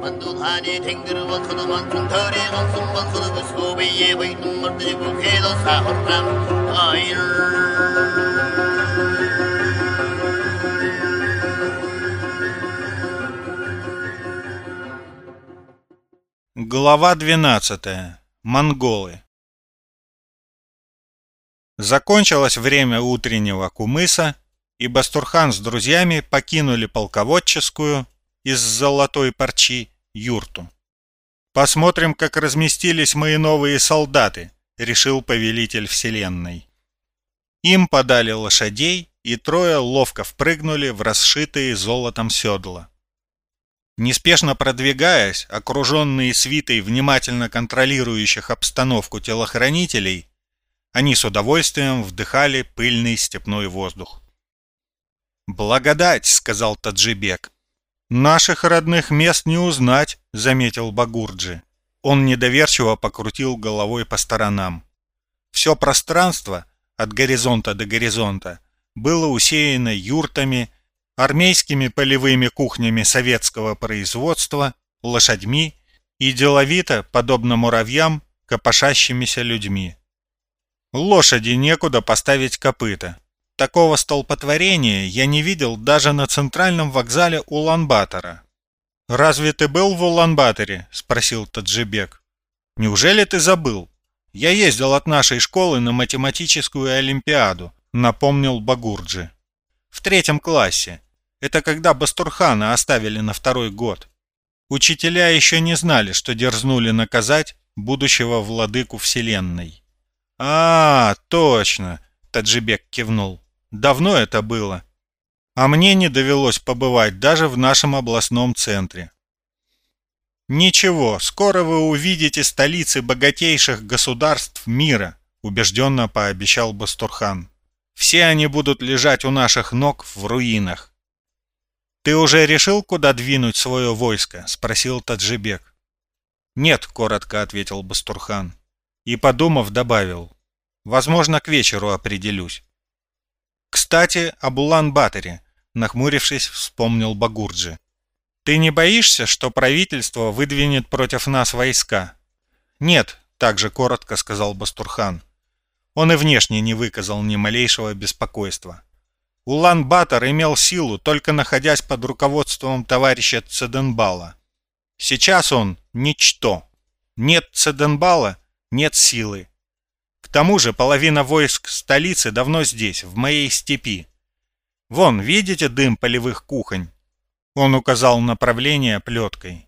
만두하니 탱그르와 커도만 통털에 건승만 커도 소비에 보이는 멀리고 해도 사호람 아이를 Глава 12. Монголы. Закончилось время утреннего кумыса, и Бастурхан с друзьями покинули полководческую из золотой парчи юрту. «Посмотрим, как разместились мои новые солдаты», — решил повелитель вселенной. Им подали лошадей, и трое ловко впрыгнули в расшитые золотом седла. Неспешно продвигаясь, окруженные свитой внимательно контролирующих обстановку телохранителей, они с удовольствием вдыхали пыльный степной воздух. «Благодать!» — сказал Таджибек. «Наших родных мест не узнать», — заметил Багурджи. Он недоверчиво покрутил головой по сторонам. Все пространство, от горизонта до горизонта, было усеяно юртами, армейскими полевыми кухнями советского производства, лошадьми и деловито, подобно муравьям, копошащимися людьми. Лошади некуда поставить копыта. Такого столпотворения я не видел даже на центральном вокзале Улан-Батора. «Разве ты был в Улан-Баторе?» – спросил Таджибек. «Неужели ты забыл? Я ездил от нашей школы на математическую олимпиаду», – напомнил Багурджи. «В третьем классе. Это когда Бастурхана оставили на второй год. Учителя еще не знали, что дерзнули наказать будущего владыку Вселенной. «А, точно!» — Таджибек кивнул. «Давно это было. А мне не довелось побывать даже в нашем областном центре». «Ничего, скоро вы увидите столицы богатейших государств мира», — убежденно пообещал Бастурхан. «Все они будут лежать у наших ног в руинах. «Ты уже решил, куда двинуть свое войско?» — спросил Таджибек. «Нет», — коротко ответил Бастурхан. И, подумав, добавил. «Возможно, к вечеру определюсь». «Кстати, об Улан-Баторе», — нахмурившись, вспомнил Багурджи. «Ты не боишься, что правительство выдвинет против нас войска?» «Нет», — также коротко сказал Бастурхан. Он и внешне не выказал ни малейшего беспокойства. Улан-Батор имел силу, только находясь под руководством товарища Цеденбала. Сейчас он – ничто. Нет Цеденбала – нет силы. Тому же половина войск столицы давно здесь, в моей степи. Вон, видите дым полевых кухонь? Он указал направление плеткой.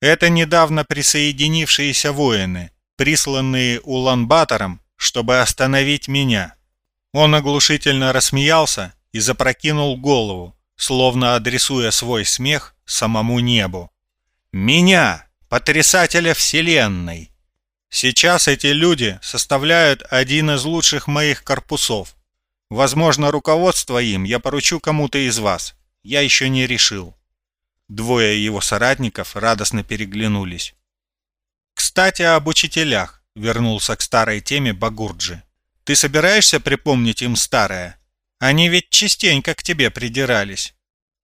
Это недавно присоединившиеся воины, присланные Улан-Батором, чтобы остановить меня. Он оглушительно рассмеялся и запрокинул голову, словно адресуя свой смех самому небу. «Меня, потрясателя Вселенной! Сейчас эти люди составляют один из лучших моих корпусов. Возможно, руководство им я поручу кому-то из вас. Я еще не решил». Двое его соратников радостно переглянулись. «Кстати, об учителях», — вернулся к старой теме Багурджи. Ты собираешься припомнить им старое? Они ведь частенько к тебе придирались.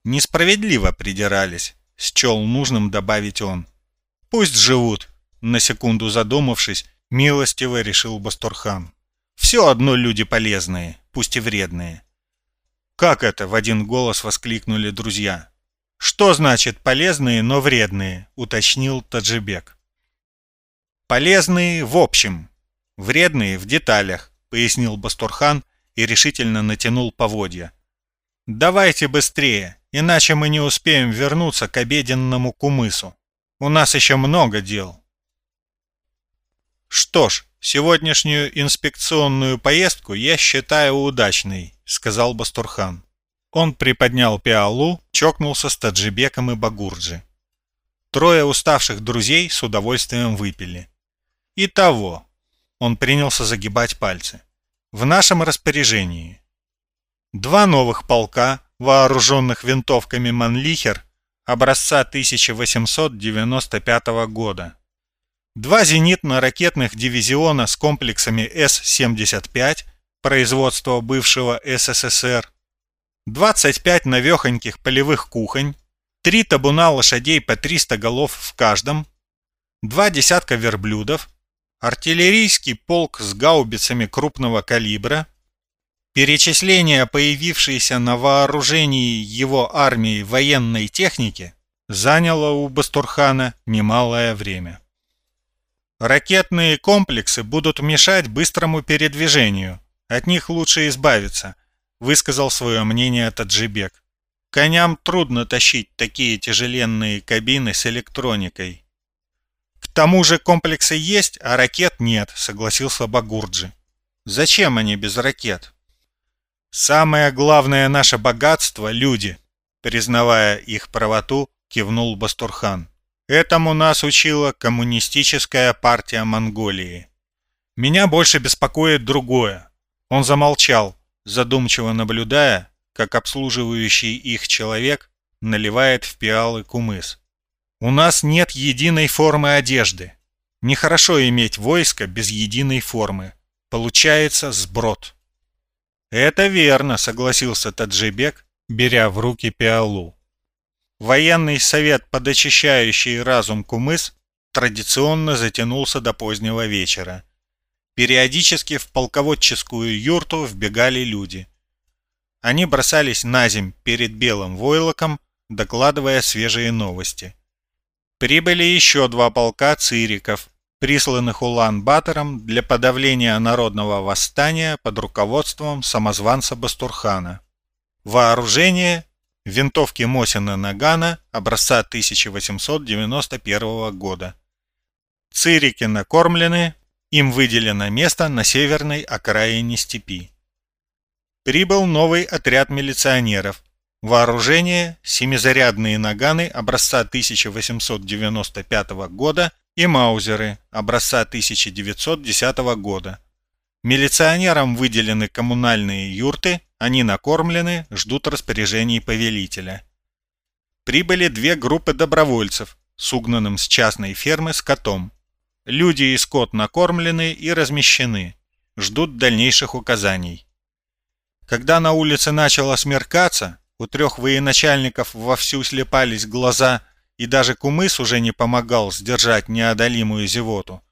Несправедливо придирались, счел нужным добавить он. Пусть живут, на секунду задумавшись, милостиво решил Бастурхан. Все одно люди полезные, пусть и вредные. Как это, в один голос воскликнули друзья. Что значит полезные, но вредные, уточнил Таджибек. Полезные в общем, вредные в деталях, — пояснил Бастурхан и решительно натянул поводья. «Давайте быстрее, иначе мы не успеем вернуться к обеденному кумысу. У нас еще много дел». «Что ж, сегодняшнюю инспекционную поездку я считаю удачной», — сказал Бастурхан. Он приподнял пиалу, чокнулся с Таджибеком и Багурджи. Трое уставших друзей с удовольствием выпили. «Итого, он принялся загибать пальцы. В нашем распоряжении два новых полка, вооруженных винтовками «Манлихер» образца 1895 года, два зенитно-ракетных дивизиона с комплексами С-75 производства бывшего СССР, 25 навехоньких полевых кухонь, три табуна лошадей по 300 голов в каждом, два десятка верблюдов, артиллерийский полк с гаубицами крупного калибра, перечисление появившейся на вооружении его армии военной техники заняло у Бастурхана немалое время. Ракетные комплексы будут мешать быстрому передвижению, от них лучше избавиться, высказал свое мнение Таджибек. Коням трудно тащить такие тяжеленные кабины с электроникой. К тому же комплексы есть, а ракет нет, согласился Багурджи. Зачем они без ракет? Самое главное наше богатство — люди, признавая их правоту, кивнул Бастурхан. Этому нас учила коммунистическая партия Монголии. Меня больше беспокоит другое. Он замолчал, задумчиво наблюдая, как обслуживающий их человек наливает в пиалы кумыс. У нас нет единой формы одежды. Нехорошо иметь войско без единой формы. Получается сброд. Это верно, согласился Таджибек, беря в руки пиалу. Военный совет, подочищающий разум кумыс, традиционно затянулся до позднего вечера. Периодически в полководческую юрту вбегали люди. Они бросались на земь перед белым войлоком, докладывая свежие новости. Прибыли еще два полка цириков, присланных Улан-Батором для подавления народного восстания под руководством самозванца Бастурхана. Вооружение – винтовки Мосина Нагана образца 1891 года. Цирики накормлены, им выделено место на северной окраине степи прибыл новый отряд милиционеров. Вооружение – семизарядные наганы образца 1895 года и маузеры образца 1910 года. Милиционерам выделены коммунальные юрты, они накормлены, ждут распоряжений повелителя. Прибыли две группы добровольцев с угнанным с частной фермы скотом. Люди и скот накормлены и размещены, ждут дальнейших указаний. Когда на улице начало смеркаться, у трех военачальников вовсю слепались глаза, и даже Кумыс уже не помогал сдержать неодолимую зевоту.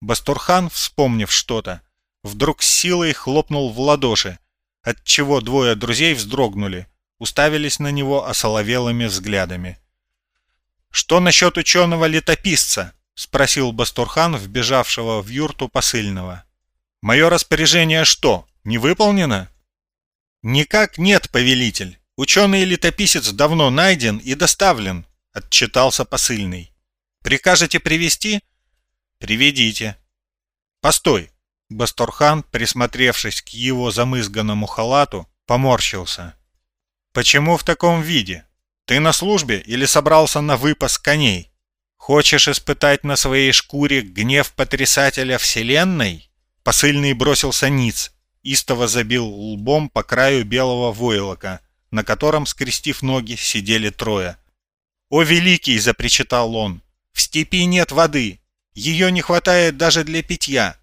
Бастурхан, вспомнив что-то, вдруг силой хлопнул в ладоши, отчего двое друзей вздрогнули, уставились на него осоловелыми взглядами. «Что насчет ученого-летописца?» — спросил Бастурхан, вбежавшего в юрту посыльного. «Мое распоряжение что, не выполнено?» «Никак нет, повелитель. Ученый-летописец давно найден и доставлен», — отчитался посыльный. «Прикажете привести? «Приведите». «Постой!» Басторхан, присмотревшись к его замызганному халату, поморщился. «Почему в таком виде? Ты на службе или собрался на выпас коней? Хочешь испытать на своей шкуре гнев потрясателя Вселенной?» Посыльный бросился ниц, истово забил лбом по краю белого войлока, на котором, скрестив ноги, сидели трое. «О, великий!» — запричитал он. «В степи нет воды! Ее не хватает даже для питья!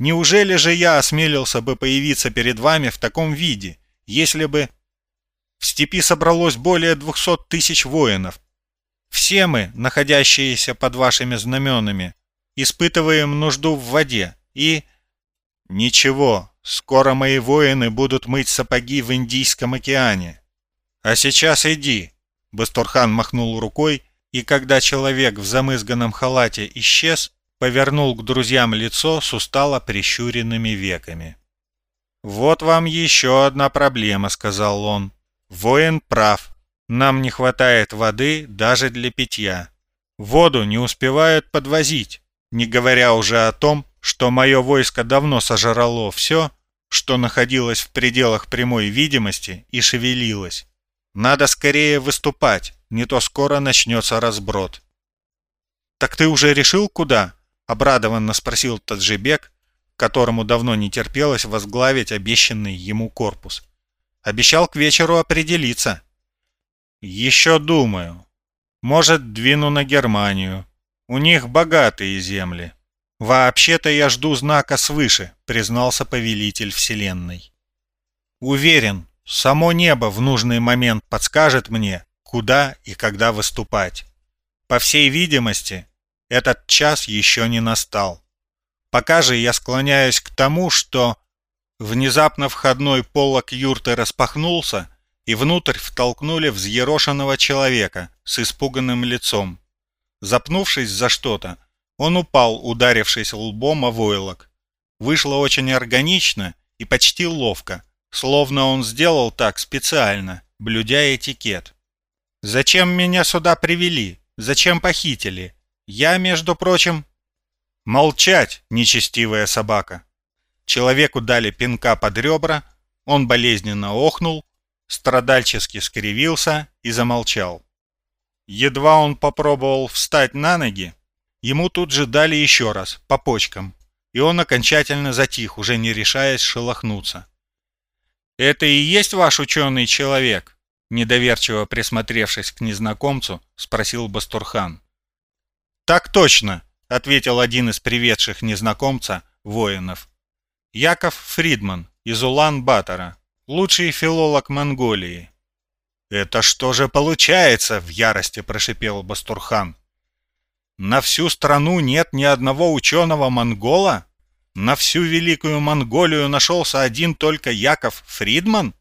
Неужели же я осмелился бы появиться перед вами в таком виде, если бы...» В степи собралось более двухсот тысяч воинов. Все мы, находящиеся под вашими знаменами, испытываем нужду в воде и... Ничего, Скоро мои воины будут мыть сапоги в Индийском океане. А сейчас иди. Бастурхан махнул рукой, и когда человек в замызганном халате исчез, повернул к друзьям лицо с устало прищуренными веками. «Вот вам еще одна проблема», — сказал он. «Воин прав. Нам не хватает воды даже для питья. Воду не успевают подвозить, не говоря уже о том, что мое войско давно сожрало все, что находилось в пределах прямой видимости и шевелилось. Надо скорее выступать, не то скоро начнется разброд. «Так ты уже решил, куда?» — обрадованно спросил Таджибек, которому давно не терпелось возглавить обещанный ему корпус. Обещал к вечеру определиться. «Еще думаю. Может, двину на Германию. У них богатые земли». «Вообще-то я жду знака свыше», — признался повелитель Вселенной. «Уверен, само небо в нужный момент подскажет мне, куда и когда выступать. По всей видимости, этот час еще не настал. Пока же я склоняюсь к тому, что внезапно входной полок юрты распахнулся, и внутрь втолкнули взъерошенного человека с испуганным лицом. Запнувшись за что-то, он упал, ударившись лбом о войлок. Вышло очень органично и почти ловко, словно он сделал так специально, блюдя этикет. «Зачем меня сюда привели? Зачем похитили? Я, между прочим...» «Молчать, нечестивая собака!» Человеку дали пинка под ребра, он болезненно охнул, страдальчески скривился и замолчал. Едва он попробовал встать на ноги, ему тут же дали еще раз, по почкам, и он окончательно затих, уже не решаясь шелохнуться. «Это и есть ваш ученый человек?» Недоверчиво присмотревшись к незнакомцу, спросил Бастурхан. «Так точно», — ответил один из приведших незнакомца воинов. «Яков Фридман из Улан-Батора, лучший филолог Монголии». «Это что же получается?» — в ярости прошипел Бастурхан. «На всю страну нет ни одного ученого-монгола? На всю Великую Монголию нашелся один только Яков Фридман?»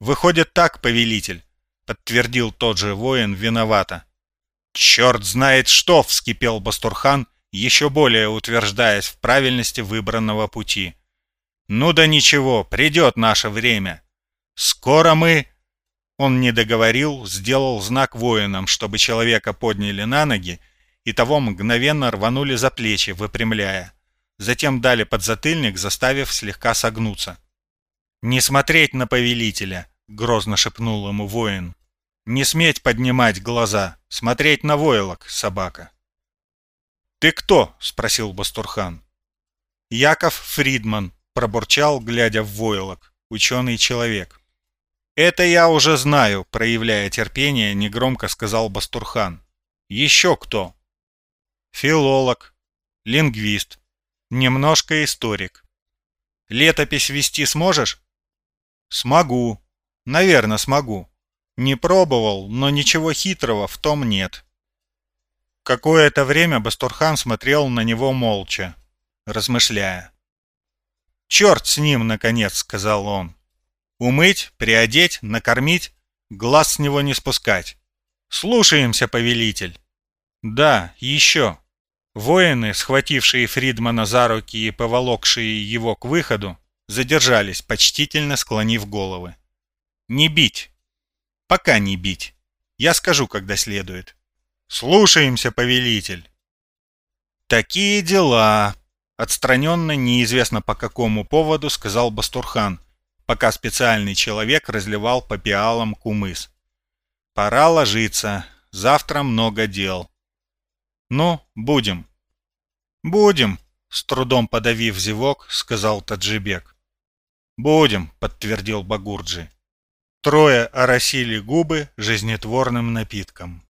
«Выходит так, повелитель», — подтвердил тот же воин виновато. «Черт знает что!» — вскипел Бастурхан, еще более утверждаясь в правильности выбранного пути. «Ну да ничего, придет наше время. Скоро мы...» Он не договорил, сделал знак воинам, чтобы человека подняли на ноги, и того мгновенно рванули за плечи, выпрямляя. Затем дали подзатыльник, заставив слегка согнуться. «Не смотреть на повелителя!» — грозно шепнул ему воин. «Не сметь поднимать глаза, смотреть на войлок, собака!» «Ты кто?» — спросил Бастурхан. «Яков Фридман», — пробурчал, глядя в войлок, ученый человек. «Это я уже знаю», — проявляя терпение, негромко сказал Бастурхан. «Еще кто?» «Филолог, лингвист, немножко историк. Летопись вести сможешь?» «Смогу. Наверное, смогу. Не пробовал, но ничего хитрого в том нет». Какое-то время Бастурхан смотрел на него молча, размышляя. «Черт с ним, наконец!» — сказал он. Умыть, приодеть, накормить, глаз с него не спускать. Слушаемся, повелитель. Да, еще. Воины, схватившие Фридмана за руки и поволокшие его к выходу, задержались, почтительно склонив головы. Не бить. Пока не бить. Я скажу, когда следует. Слушаемся, повелитель. Такие дела. Отстраненно, неизвестно по какому поводу, сказал Бастурхан, пока специальный человек разливал по пиалам кумыс. «Пора ложиться. Завтра много дел». «Ну, будем». «Будем», — с трудом подавив зевок, сказал Таджибек. «Будем», — подтвердил Багурджи. Трое оросили губы жизнетворным напитком.